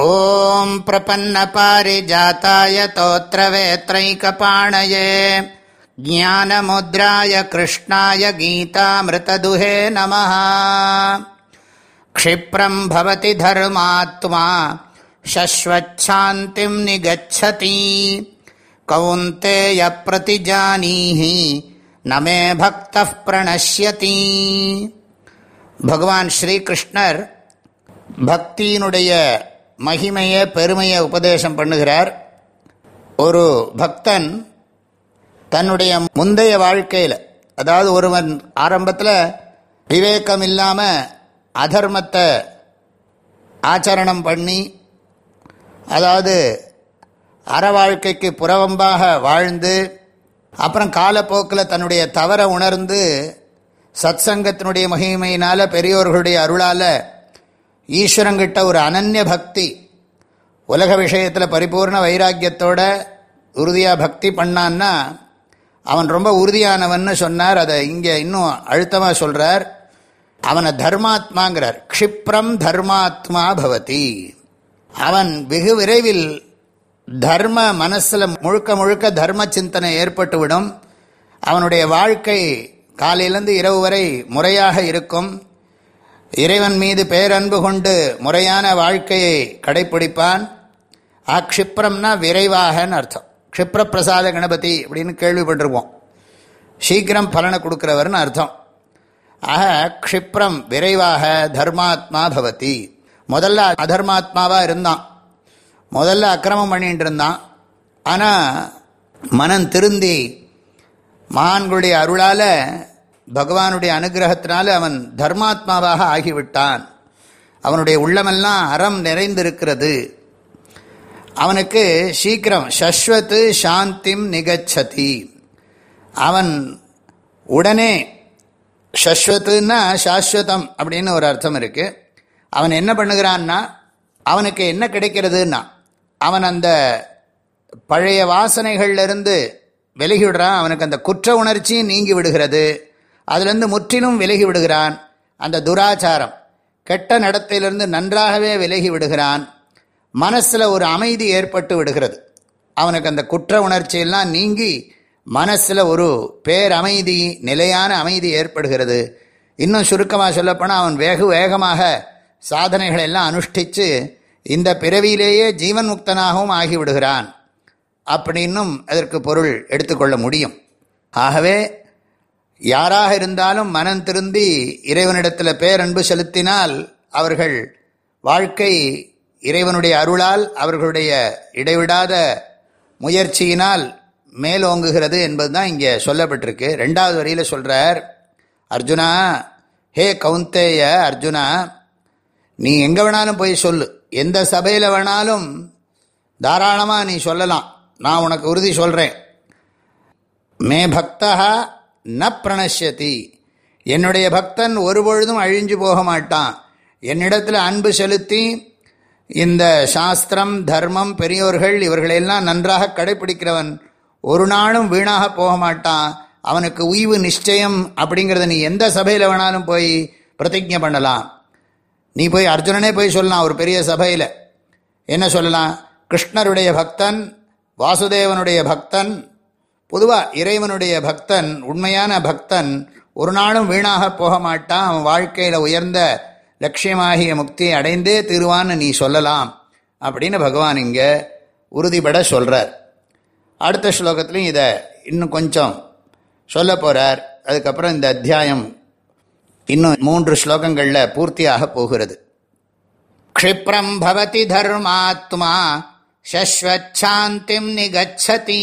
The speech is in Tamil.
ॐ प्रपन्नपारिजाताय तोत्रवेत्रैकपाणये, ज्ञानमुद्राय कृष्णाय गीतामृतदुहे नमः। क्षिप्रम् भवति धर्मात्मा शश्वच्छान्तिम् निगच्छति। कौन्तेयप्रतिजानीहि न मे भक्तः प्रणश्यति। भगवान् श्रीकृष्णर् भक्तीनुडय மகிமையை பெருமையை உபதேசம் பண்ணுகிறார். ஒரு பக்தன் தன்னுடைய முந்தைய வாழ்க்கையில் அதாவது ஒருவன் ஆரம்பத்தில் விவேகம் இல்லாமல் அதர்மத்தை ஆச்சரணம் பண்ணி அதாவது அற வாழ்க்கைக்கு புறவம்பாக வாழ்ந்து அப்புறம் காலப்போக்கில் தன்னுடைய தவறை உணர்ந்து சத்சங்கத்தினுடைய மகிமையினால் பெரியோர்களுடைய அருளால் ஈஸ்வரங்கிட்ட ஒரு அனன்ய பக்தி. உலக விஷயத்தில் பரிபூர்ண வைராக்கியத்தோட உறுதியாக பக்தி பண்ணான்னா அவன் ரொம்ப உறுதியானவன்னு சொன்னார். அதை இங்கே இன்னும் அழுத்தமாக சொல்கிறார் அவனை தர்மாத்மாங்கிறார். க்ஷிப்ரம் தர்மாத்மா பவதி. அவன் வெகு விரைவில் தர்ம மனசில் முழுக்க முழுக்க தர்ம சிந்தனை ஏற்பட்டுவிடும். அவனுடைய வாழ்க்கை காலையிலேருந்து இரவு வரை முறையாக இருக்கும். இறைவன் மீது பேரன்பு கொண்டு முறையான வாழ்க்கையை கடைப்பிடிப்பான். ஆக்ஷிப்ரம்னா விரைவாகன்னு அர்த்தம். க்ஷிப்ர பிரசாத கணபதி அப்படின்னு கேள்விப்பட்டிருப்போம். சீக்கிரம் பலனை கொடுக்குறவர்னு அர்த்தம். ஆக க்ஷிப்ரம் விரைவாக தர்மாத்மா பவதி. முதல்ல அதர்மாத்மாவாக இருந்தான். முதல்ல அக்கிரமம் பண்ணிகிட்டு இருந்தான். ஆனால் மனம் திருந்தி மகான்களுடைய அருளால் பகவானுடைய அனுகிரகத்தினால அவன் தர்மாத்மாவாக ஆகிவிட்டான். அவனுடைய உள்ளமெல்லாம் அறம் நிறைந்திருக்கிறது. அவனுக்கு சீக்கிரம் சஸ்வத்து சாந்திம் நிகச்சதி. அவன் உடனே சஸ்வத்துன்னா சாஸ்வதம் அப்படின்னு ஒரு அர்த்தம் இருக்குது அவன் என்ன பண்ணுகிறான்னா அவனுக்கு என்ன கிடைக்கிறதுன்னா அவன் அந்த பழைய வாசனைகள்லேருந்து விலகி விடுறான் அவனுக்கு அந்த குற்ற உணர்ச்சியும் நீங்கி விடுகிறது. அதுலேருந்து முற்றிலும் விலகி விடுகிறான். அந்த துராச்சாரம் கெட்ட நடத்தையிலிருந்து நன்றாகவே விலகி விடுகிறான். மனசில் ஒரு அமைதி ஏற்பட்டு விடுகிறது. அவனுக்கு அந்த குற்ற உணர்ச்சியெல்லாம் நீங்கி மனசில் ஒரு பேரமைதி நிலையான அமைதி ஏற்படுகிறது. இன்னும் சுருக்கமாக சொல்லப்போனால் அவன் வேகு வேகமாக சாதனைகளை எல்லாம் அனுஷ்டித்து இந்த பிறவியிலேயே ஜீவன் முக்தனாகவும் ஆகிவிடுகிறான் அப்படின்னும் அதற்கு பொருள் எடுத்துக்கொள்ள முடியும். ஆகவே யாராக இருந்தாலும் மனம் திருந்தி இறைவனிடத்தில் பேரன்பு செலுத்தினால் அவர்கள் வாழ்க்கை இறைவனுடைய அருளால் அவர்களுடைய இடைவிடாத முயற்சியினால் மேலோங்குகிறது என்பது தான் இங்கே சொல்லப்பட்டிருக்கு. ரெண்டாவது வரியில் சொல்கிறார் அர்ஜுனா ஹே கவுந்தேய அர்ஜுனா நீ எங்கே வேணாலும் போய் சொல்லு. எந்த சபையில் வேணாலும் தாராளமாக நீ சொல்லலாம். நான் உனக்கு உறுதி சொல்கிறேன் மே பக்தா ந பிரணஷ்யதி. என்னுடைய பக்தன் ஒருபொழுதும் அழிஞ்சு போக மாட்டான். என்னிடத்தில் அன்பு செலுத்தி இந்த சாஸ்திரம் தர்மம் பெரியோர்கள் இவர்களெல்லாம் நன்றாக கடைபிடிக்கிறவன் ஒரு நாளும் வீணாக போக மாட்டான். அவனுக்கு உய்வு நிச்சயம் அப்படிங்கிறத நீ எந்த சபையில் வேணாலும் போய் பிரதிஜை பண்ணலாம். நீ போய் அர்ஜுனனே போய் சொல்லலாம் ஒரு பெரிய சபையில். என்ன சொல்லலாம்? கிருஷ்ணருடைய பக்தன் வாசுதேவனுடைய பக்தன் பொதுவாக இறைவனுடைய பக்தன் உண்மையான பக்தன் ஒரு நாளும் வீணாக போக மாட்டான். அவன் வாழ்க்கையில் உயர்ந்த லட்சியமாகிய முக்தியை அடைந்தே தீருவான்னு நீ சொல்லலாம் அப்படின்னு பகவான் இங்கே உறுதிபட சொல்கிறார் அடுத்த ஸ்லோகத்துலையும் இதை இன்னும் கொஞ்சம் சொல்ல போகிறார் அதுக்கப்புறம் இந்த அத்தியாயம் இன்னும் மூன்று ஸ்லோகங்களில் பூர்த்தியாக போகிறது. க்ஷிப்ரம் பவதி தர்மாத்மா சஸ்வச்சாந்திம் நிகச்சதி.